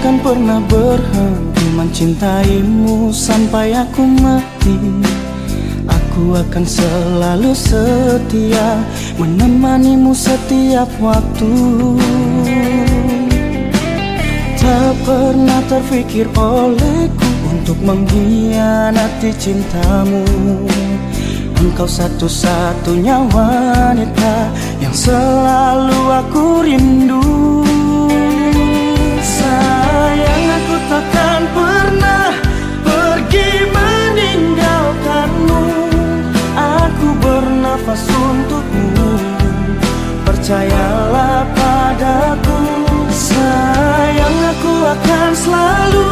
takkan pernah berhenti mencintaimu sampai aku mati. Aku akan selalu setia menemanimu setiap waktu. Tak pernah terfikir olehku untuk mengkhianati cintamu. Engkau satu-satunya wanita yang selalu aku rindu untukmu Percayalah padaku. Sayang aku akan selalu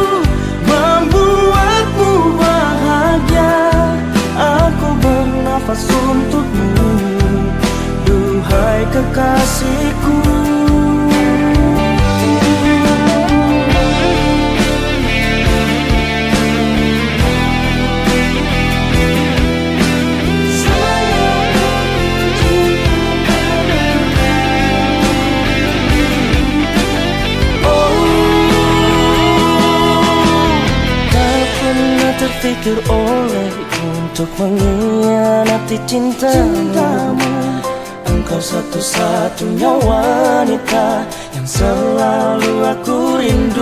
membuatmu bahagia. Aku bernafas untukmu Duhai kekasihku terfikir oleh untuk mengkhianati cintamu, cintamu. Engkau satu-satunya wanita yang selalu aku rindu